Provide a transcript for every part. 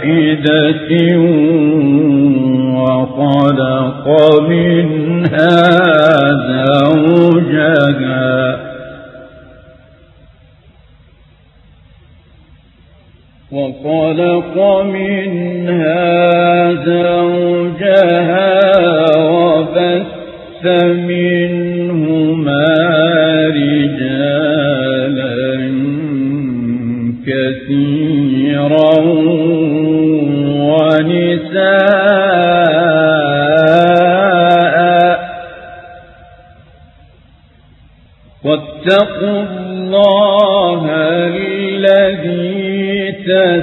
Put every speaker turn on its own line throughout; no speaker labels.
واحدة وخلق منها زوجها وخلق منها زوجها وبث منهما كثيرا ونساء واتقوا الله الذي تساءلون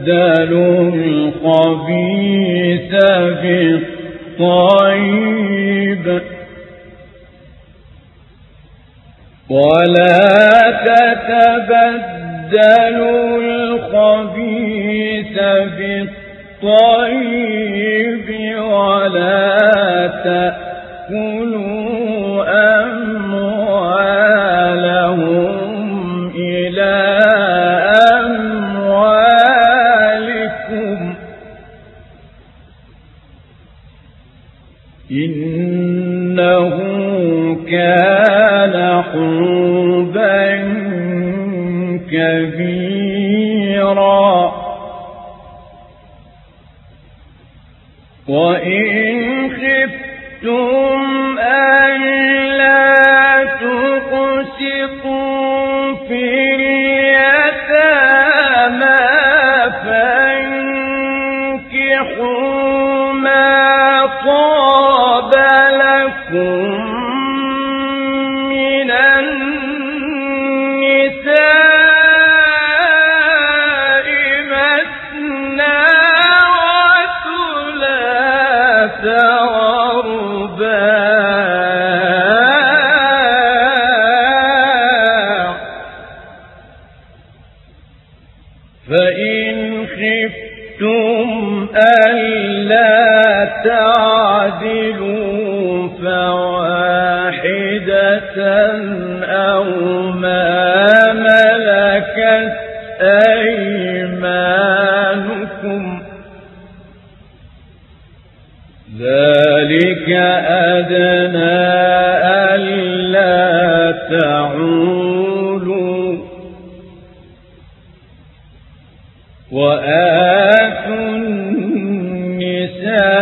تتبدلوا الخبيث بالطيب ولا تتبدلوا الخبيث بالطيب ولا تأكلوا حوبا كبيرا وإن خفتم ألا تقسطوا في اليتامى فانكحوا ما طاب وآتوا النساء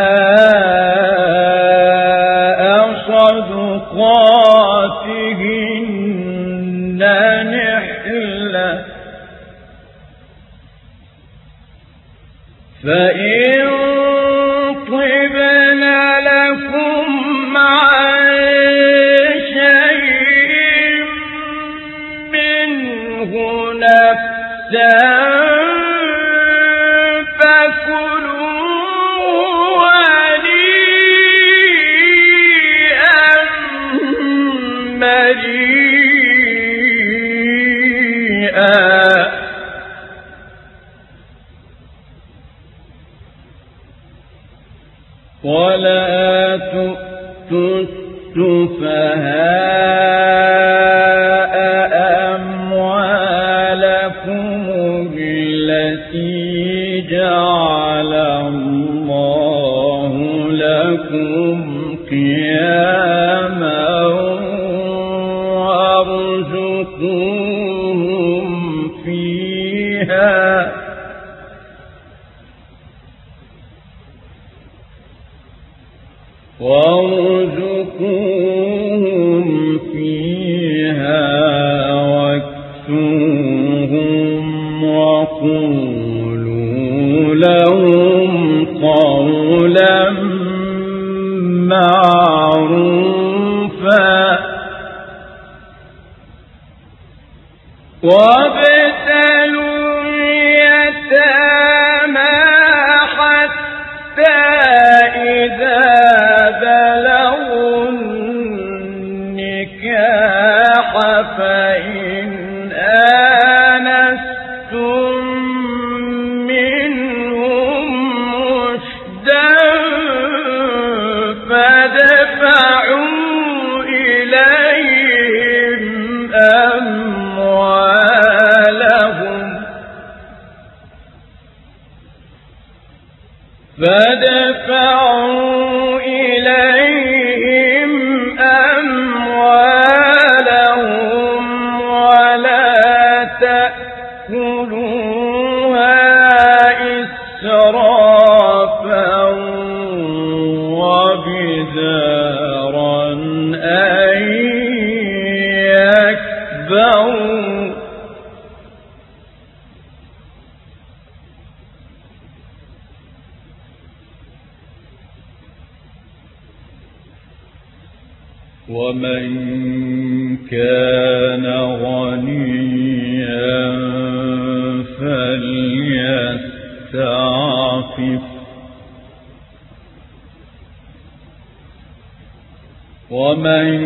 ومن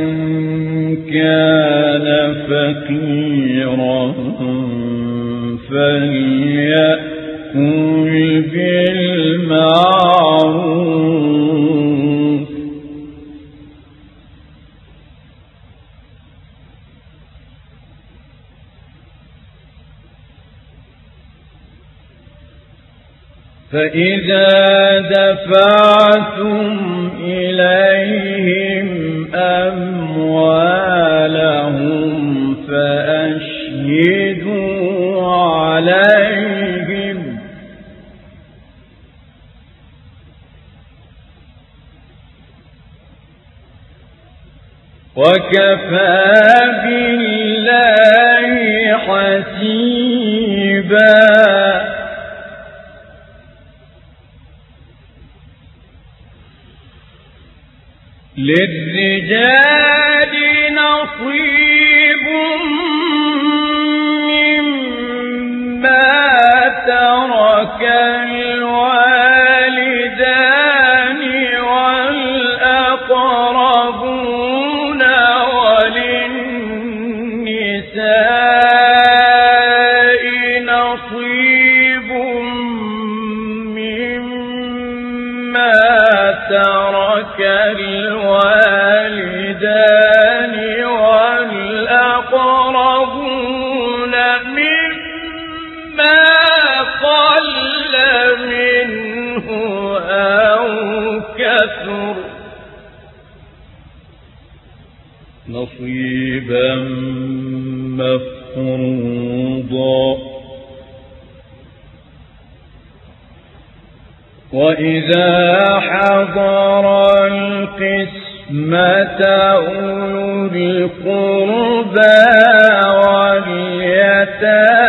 كان فقيرا فليأكل بالمعروف. فإذا دفعتم إليه أموالهم فأشهدوا عليهم. وكفى بالله حسيباً. للرجال نصيب. نصيبا مفروضا. وإذا حضر القسمة أولو القربى واليتامى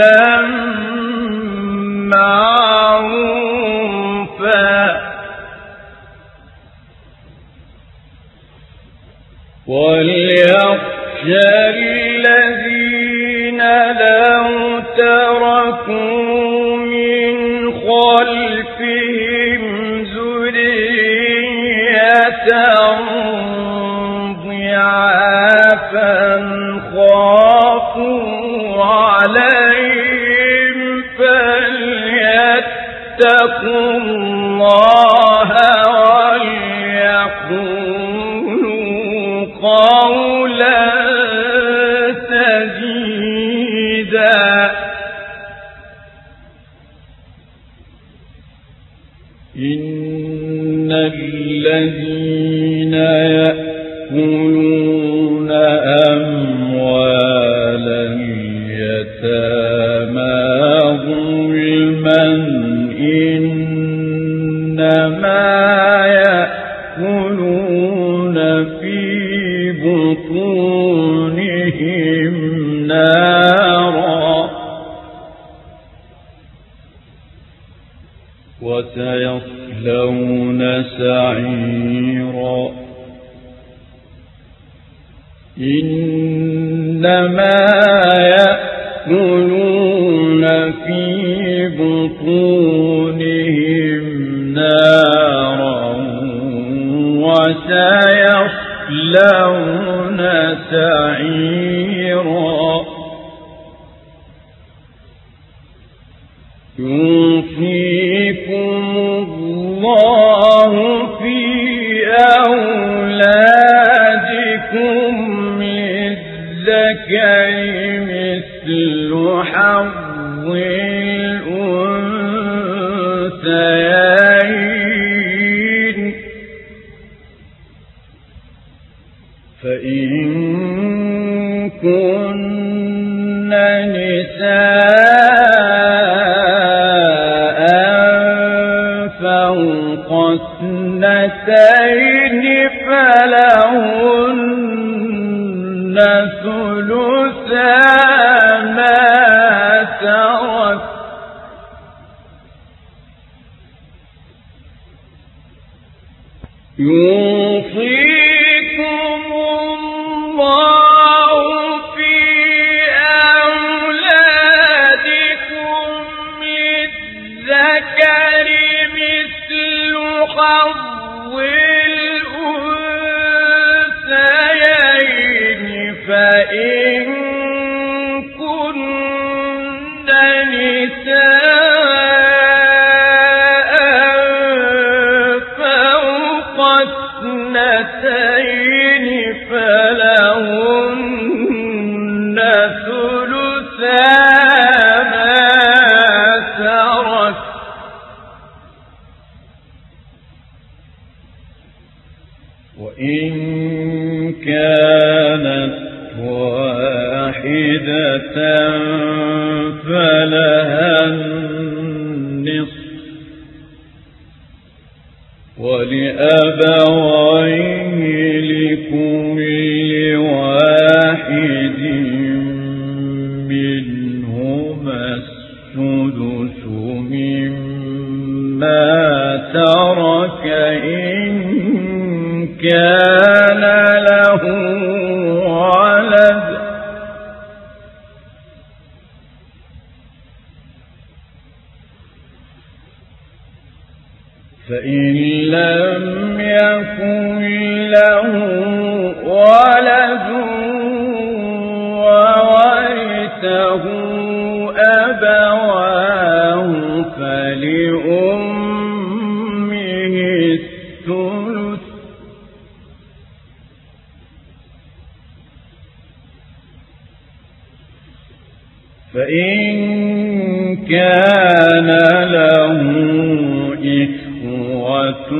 لم اتقوا الله دونهم نارا وسيصلون 永垂。فلها النصف. ولأبويه لكل واحد منهما السدس مما ترك إن كان كان له إخوة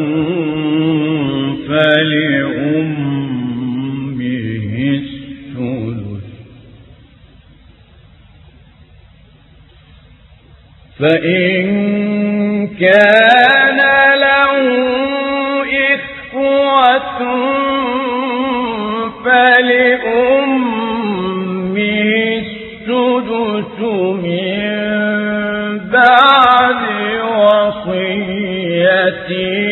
فلأمه السلس فإن كان التي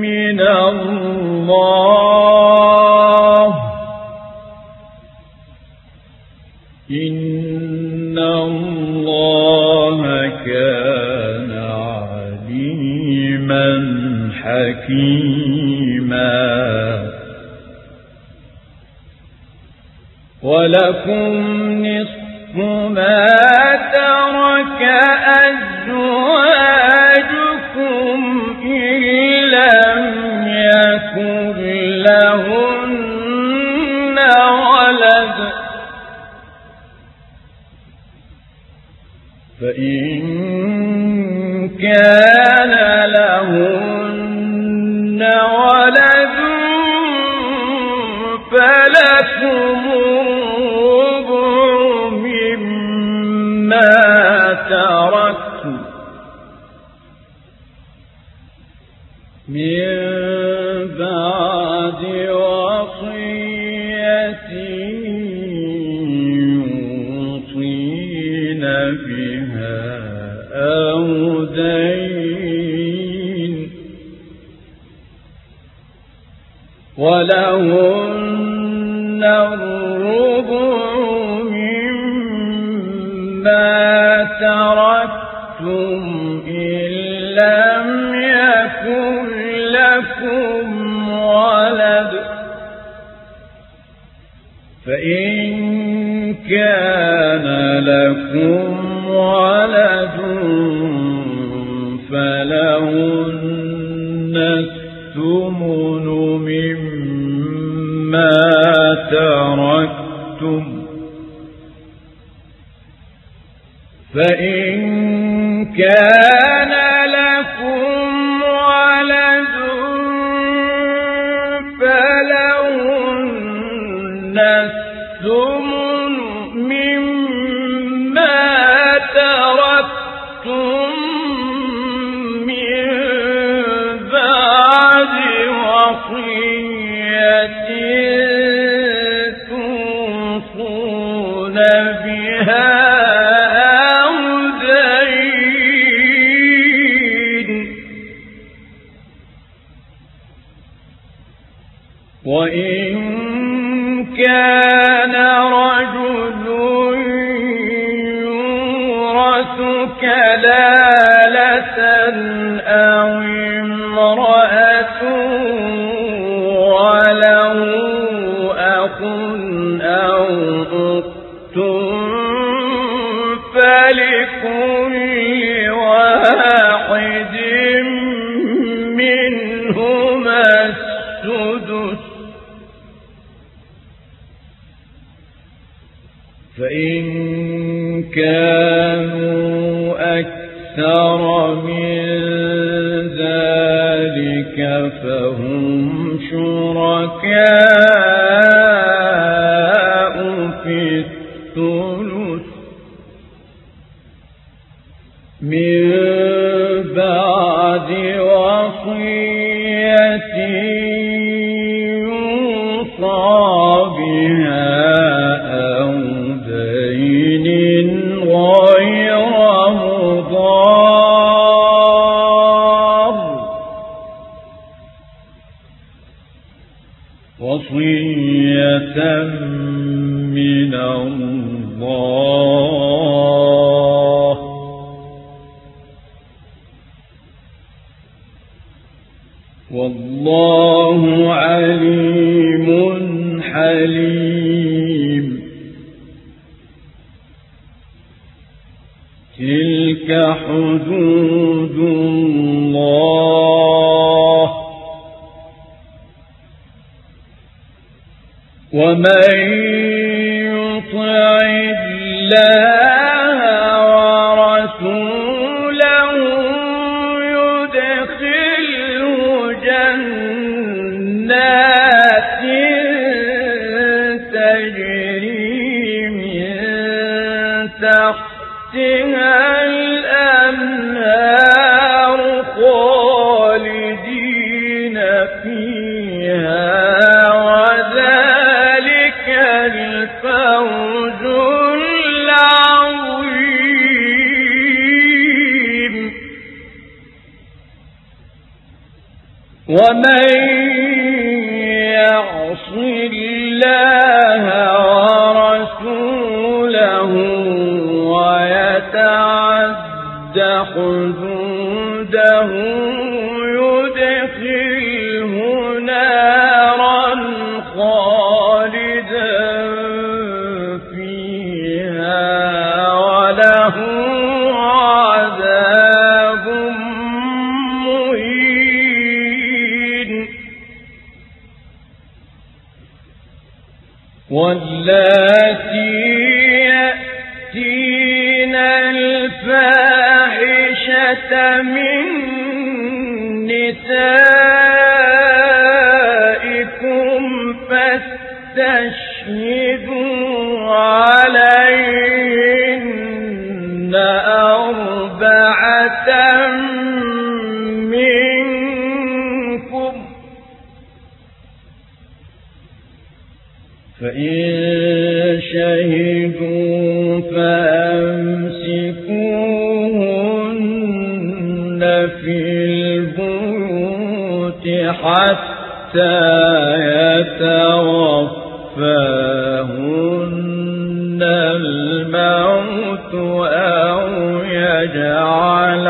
مِنَ اللَّهِ. إِنَّ اللَّهَ كَانَ عَلِيمًا حَكِيمًا. وَلَكُمْ فلكم الربع مما إن لم يكن لكم ولد فإن كان لكم ولد فلهن الثمن مما تركتم فإن كان أمر ذلك فهم شركاء في وصية من الله. فِي نسائكم فاستشهدوا حتى يتوفاهن الموت أو يجعل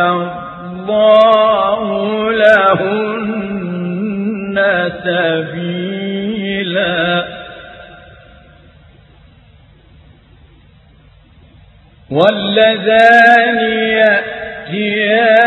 الله لهن سبيلا. واللذان يأتيان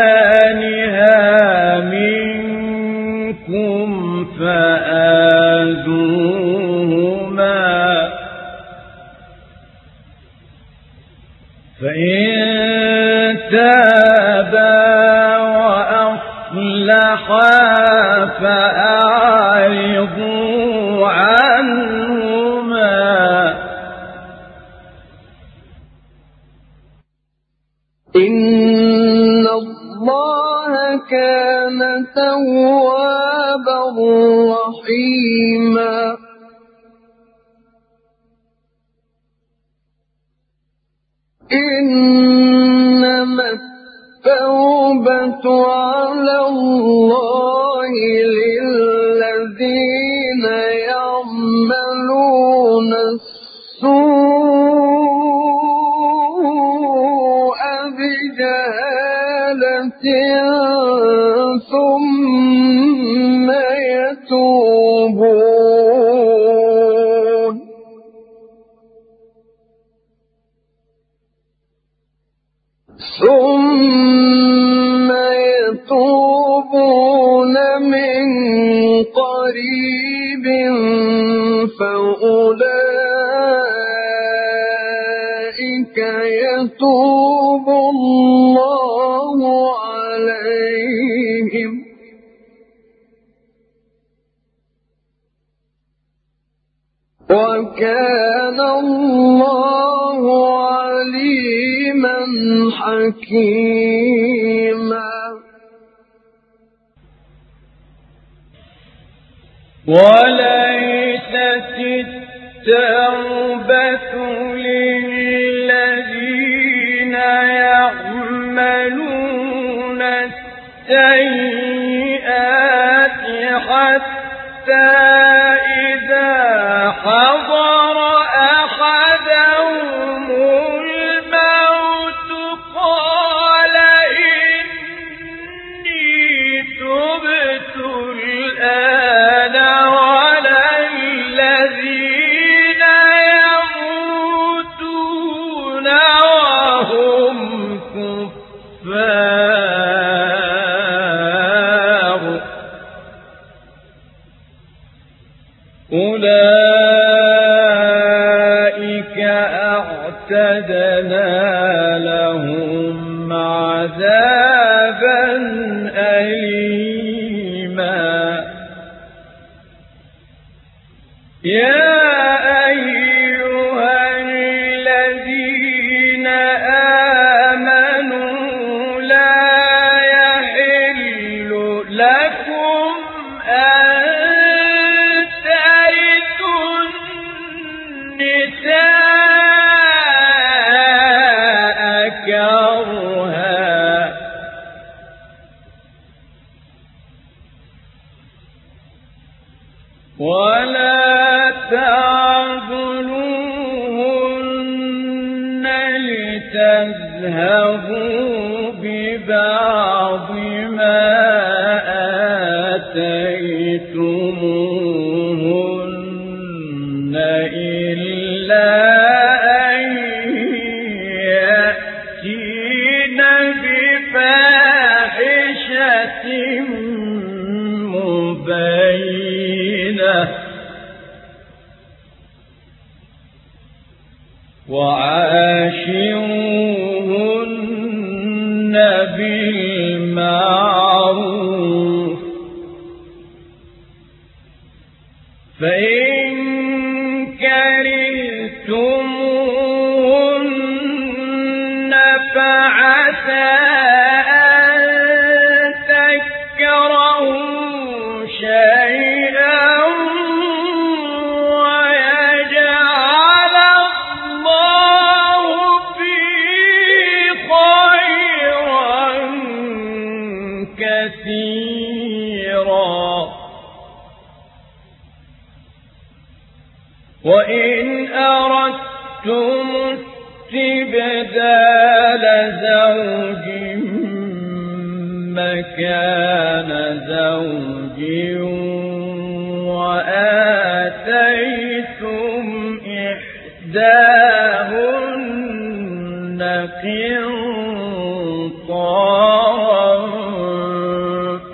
السيئات حتى مَا كان زوجي وآتيتم إحداهن قنطارا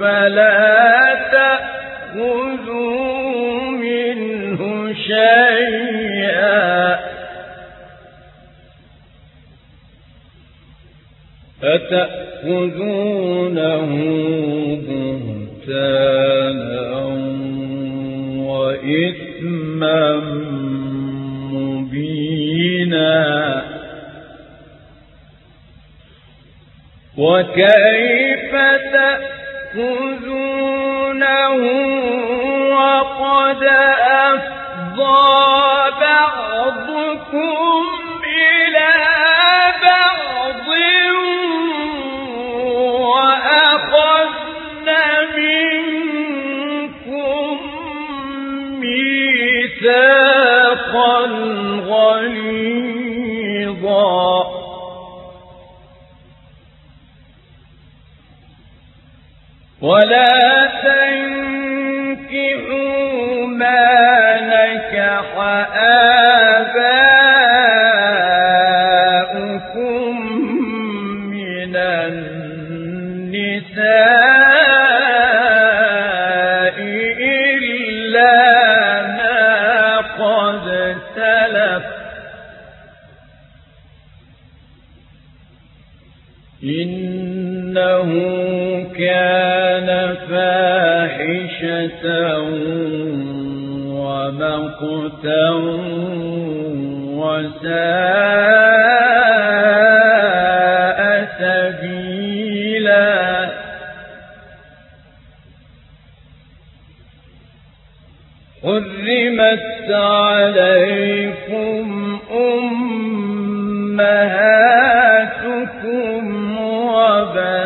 فلا تأخذوا منه شيئا. أتأخذونه وكيف تأخذونه وقد أفضل ولا تنسوا فاحشة ومقتا وساء سبيلا. حرمت عليكم أمهاتكم وبناتكم.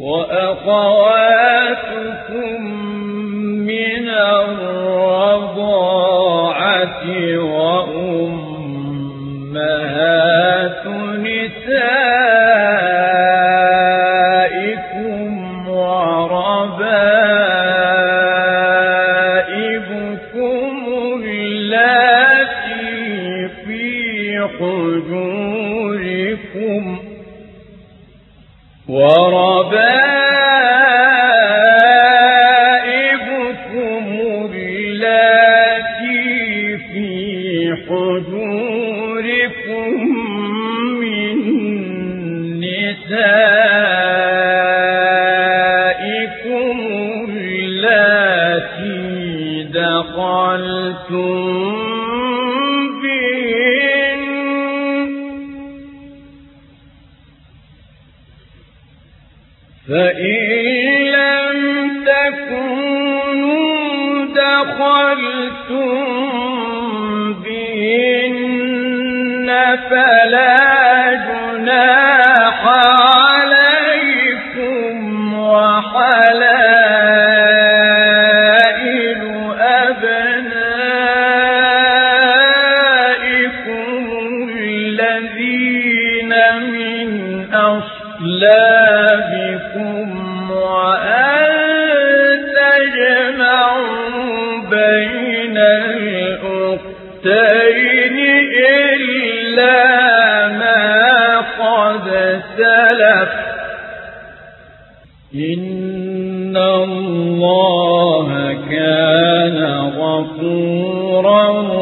وأخواتكم من فإن لم تكونوا دخلتم بهن فلا إن الله كان غفورا